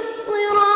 الصراط